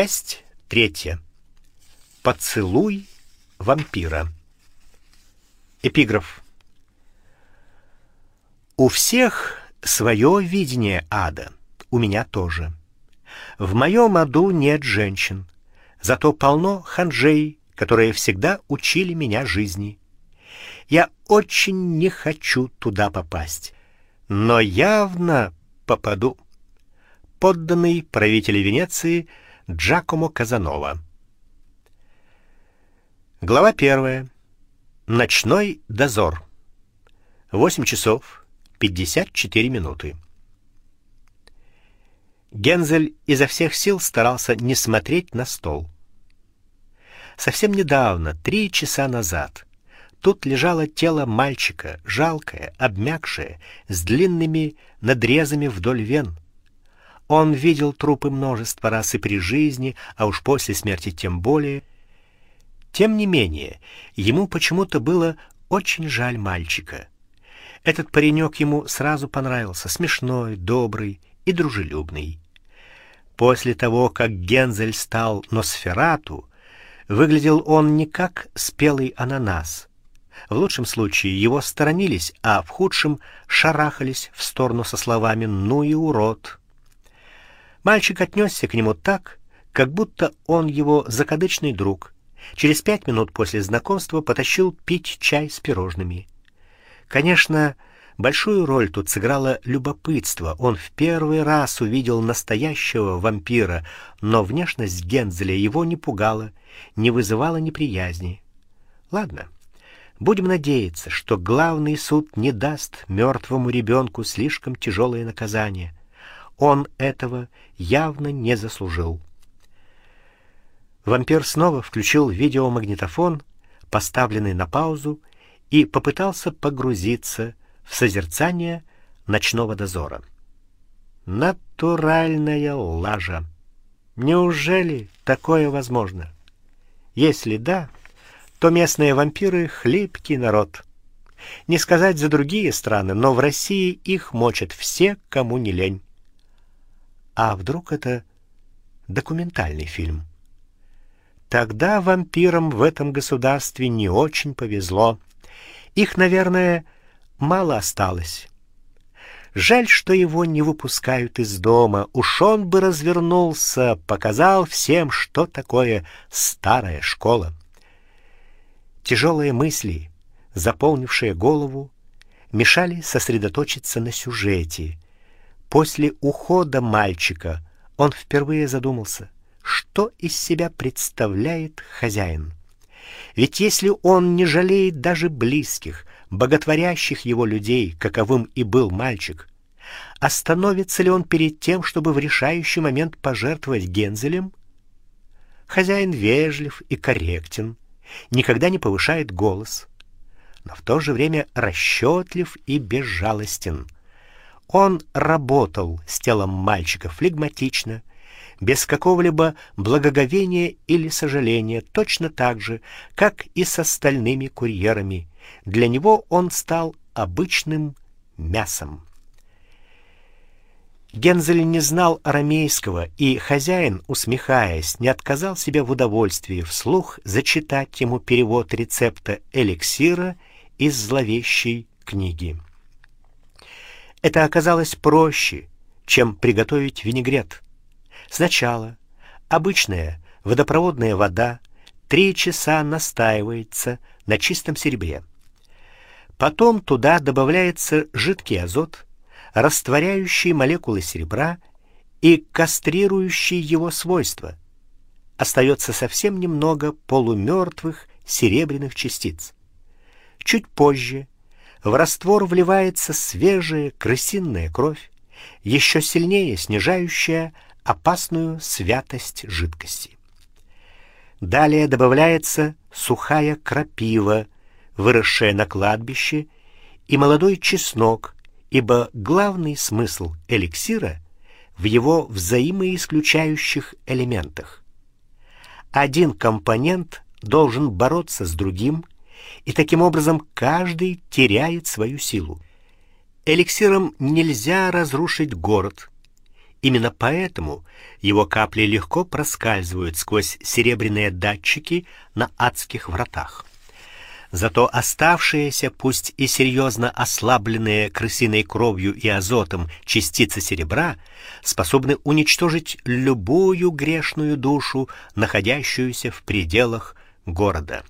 Часть третья. Поцелуй вампира. Эпиграф. У всех свое видение ада, у меня тоже. В моем аду нет женщин, зато полно ханжей, которые всегда учили меня жизни. Я очень не хочу туда попасть, но явно попаду. Подданный правителя Венеции Джакомо Казанова. Глава первая. Ночной дозор. 8 часов 54 минуты. Гензель изо всех сил старался не смотреть на стол. Совсем недавно, три часа назад, тут лежало тело мальчика, жалкое, обмякшее, с длинными надрезами вдоль вен. Он видел трупы множество раз и при жизни, а уж после смерти тем более. Тем не менее, ему почему-то было очень жаль мальчика. Этот паренек ему сразу понравился, смешной, добрый и дружелюбный. После того, как Гензель стал Носферату, выглядел он не как спелый ананас. В лучшем случае его сторонились, а в худшем шарахались в сторону со словами: "Ну и урод". Мальчик отнесся к нему так, как будто он его закадычный друг. Через пять минут после знакомства потащил пить чай с пирожными. Конечно, большую роль тут сыграло любопытство. Он в первый раз увидел настоящего вампира, но внешность Гензеля его не пугала, не вызывала неприязни. Ладно. Будем надеяться, что главный суд не даст мертвому ребенку слишком тяжелое наказание. Он этого явно не заслужил. Вампир снова включил видеомагнитофон, поставленный на паузу, и попытался погрузиться в созерцание ночного дозора. Натуральная лажа. Неужели такое возможно? Если да, то местные вампиры хлипкий народ. Не сказать за другие страны, но в России их мочат все, кому не лень. А вдруг это документальный фильм? Тогда вампирам в этом государстве не очень повезло. Их, наверное, мало осталось. Жаль, что его не выпускают из дома. Уж он бы развернулся, показал всем, что такое старая школа. Тяжелые мысли, заполнившие голову, мешали сосредоточиться на сюжете. После ухода мальчика он впервые задумался, что из себя представляет хозяин. Ведь если он не жалеет даже близких, боготворящих его людей, каковым и был мальчик, остановится ли он перед тем, чтобы в решающий момент пожертвовать Гензелем? Хозяин вежлив и корректен, никогда не повышает голос, но в то же время расчетлив и безжалостен. Он работал с телом мальчика флегматично, без какого-либо благоговения или сожаления, точно так же, как и с остальными курьерами. Для него он стал обычным мясом. Гензель не знал арамейского, и хозяин, усмехаясь, не отказал себе в удовольствии вслух зачитать ему перевод рецепта эликсира из зловещей книги. Это оказалось проще, чем приготовить винегрет. Сначала обычная водопроводная вода три часа настаивается на чистом серебре. Потом туда добавляется жидкий азот, растворяющий молекулы серебра и кастрирующий его свойства. Остается совсем немного полумертвых серебряных частиц. Чуть позже в раствор вливается свежая крысиная кровь, еще сильнее снижающая опасную святость жидкости. Далее добавляется сухая крапива, выросшая на кладбище, и молодой чеснок, ибо главный смысл эликсира в его взаимоисключающих элементах. Один компонент должен бороться с другим, и таким образом каждый теряет свою силу. Эликсиром нельзя разрушить город, Именно поэтому его капли легко проскальзывают сквозь серебряные датчики на адских вратах. Зато оставшиеся, пусть и серьезно ослабленные крысиной кровью и азотом частицы серебра способны уничтожить любую грешную душу, находящуюся в пределах города.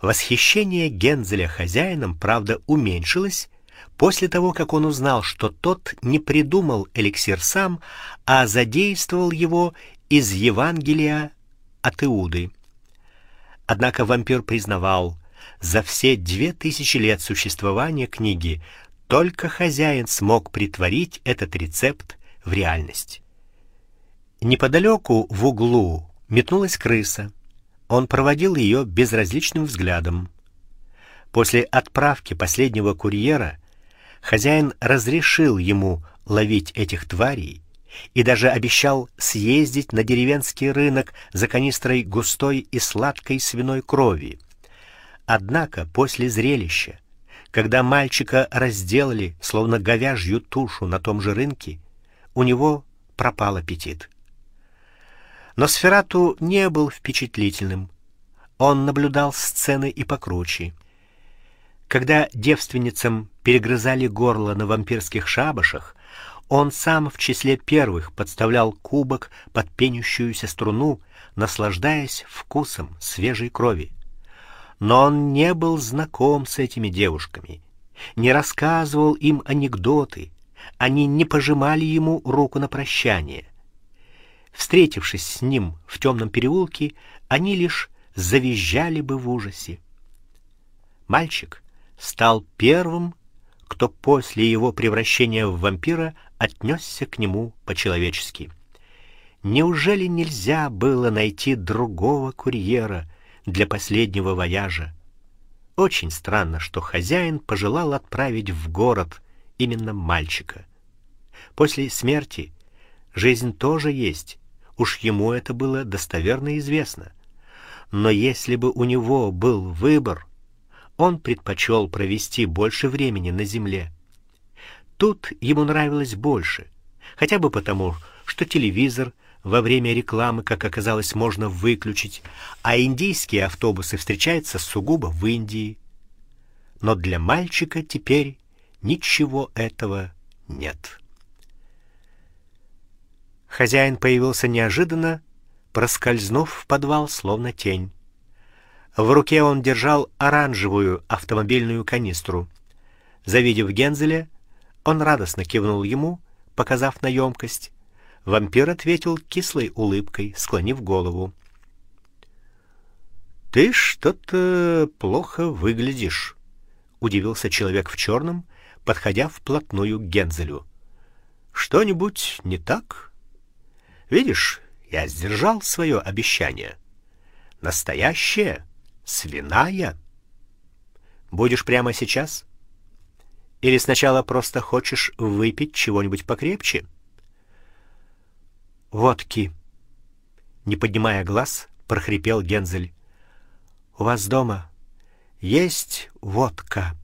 Восхищение Гензеля хозяином, правда, уменьшилось после того, как он узнал, что тот не придумал эликсир сам, а задействовал его из Евангелия от Иуды. Однако вампир признавал, за все две тысячи лет существования книги только хозяин смог притворить этот рецепт в реальность. Неподалеку в углу метнулась крыса. Он проводил ее безразличным взглядом. После отправки последнего курьера хозяин разрешил ему ловить этих тварей и даже обещал съездить на деревенский рынок за канистрой густой и сладкой свиной крови. Однако после зрелища, когда мальчика разделали словно говяжью тушу на том же рынке, у него пропал аппетит. Но Сферату не был впечатлительным. Он наблюдал сцены и покруче. Когда девственницам перегрызали горло на вампирских шабашах, он сам в числе первых подставлял кубок под пенящуюся струну, наслаждаясь вкусом свежей крови. Но он не был знаком с этими девушками, не рассказывал им анекдоты, они не пожимали ему руку на прощание. Встретившись с ним в темном переулке, они лишь завизжали бы в ужасе. Мальчик стал первым, кто после его превращения в вампира отнесся к нему по-человечески. Неужели нельзя было найти другого курьера для последнего вояжа? Очень странно, что хозяин пожелал отправить в город именно мальчика. После смерти жизнь тоже есть, Уж ему это было достоверно известно. Но если бы у него был выбор, он предпочел провести больше времени на земле. Тут ему нравилось больше, хотя бы потому, что телевизор во время рекламы, как оказалось, можно выключить, а индийские автобусы встречаются сугубо в Индии. Но для мальчика теперь ничего этого нет. Хозяин появился неожиданно, проскользнув в подвал словно тень. В руке он держал оранжевую автомобильную канистру. Завидев Гензеля, он радостно кивнул ему, показав на емкость. Вампир ответил кислой улыбкой, склонив голову. Ты что-то плохо выглядишь, удивился человек в черном, подходя вплотную к Гензелю. Что-нибудь не так? Видишь, я сдержал свое обещание. Настоящее, свиная. Будешь прямо сейчас? Или сначала просто хочешь выпить чего-нибудь покрепче? Водки. Не поднимая глаз, прохрипел Гензель. У вас дома есть водка?